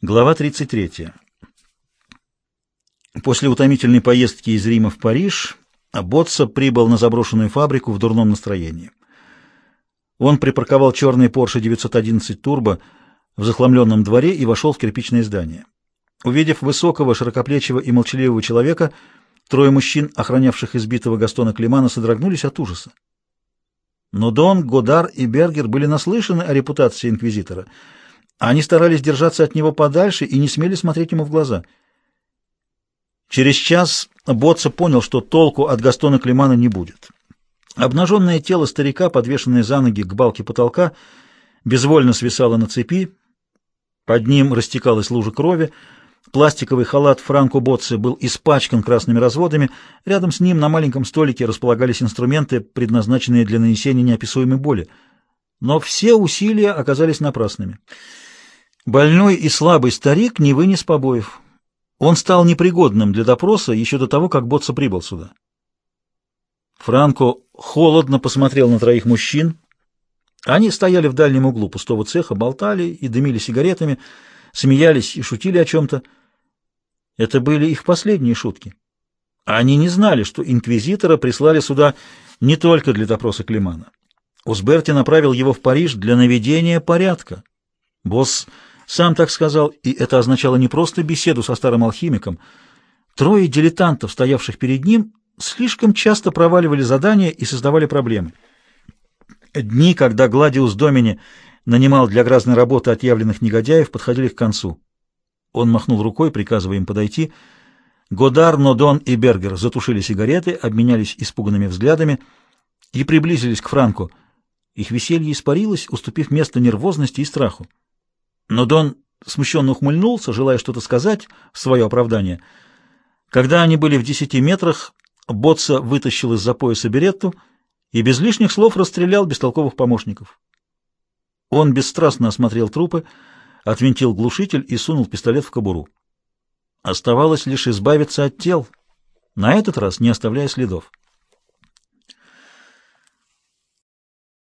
Глава 33. После утомительной поездки из Рима в Париж Ботса прибыл на заброшенную фабрику в дурном настроении. Он припарковал черный Porsche 911 Turbo в захламленном дворе и вошел в кирпичное здание. Увидев высокого, широкоплечего и молчаливого человека, трое мужчин, охранявших избитого Гастона Климана, содрогнулись от ужаса. Но Дон, Годар и Бергер были наслышаны о репутации инквизитора — они старались держаться от него подальше и не смели смотреть ему в глаза. Через час Ботса понял, что толку от Гастона Климана не будет. Обнаженное тело старика, подвешенное за ноги к балке потолка, безвольно свисало на цепи, под ним растекалась лужа крови, пластиковый халат Франко Ботсе был испачкан красными разводами, рядом с ним на маленьком столике располагались инструменты, предназначенные для нанесения неописуемой боли. Но все усилия оказались напрасными. Больной и слабый старик не вынес побоев. Он стал непригодным для допроса еще до того, как Ботса прибыл сюда. Франко холодно посмотрел на троих мужчин. Они стояли в дальнем углу пустого цеха, болтали и дымили сигаретами, смеялись и шутили о чем-то. Это были их последние шутки. Они не знали, что инквизитора прислали сюда не только для допроса Климана. Узберти направил его в Париж для наведения порядка. Босс сам так сказал, и это означало не просто беседу со старым алхимиком. Трое дилетантов, стоявших перед ним, слишком часто проваливали задания и создавали проблемы. Дни, когда Гладиус Домини нанимал для грязной работы отъявленных негодяев, подходили к концу. Он махнул рукой, приказывая им подойти. Годар, Нодон и Бергер затушили сигареты, обменялись испуганными взглядами и приблизились к Франку. Их веселье испарилось, уступив место нервозности и страху. Но Дон смущенно ухмыльнулся, желая что-то сказать в свое оправдание. Когда они были в десяти метрах, Ботса вытащил из-за пояса беретту и без лишних слов расстрелял бестолковых помощников. Он бесстрастно осмотрел трупы, отвинтил глушитель и сунул пистолет в кобуру. Оставалось лишь избавиться от тел, на этот раз не оставляя следов.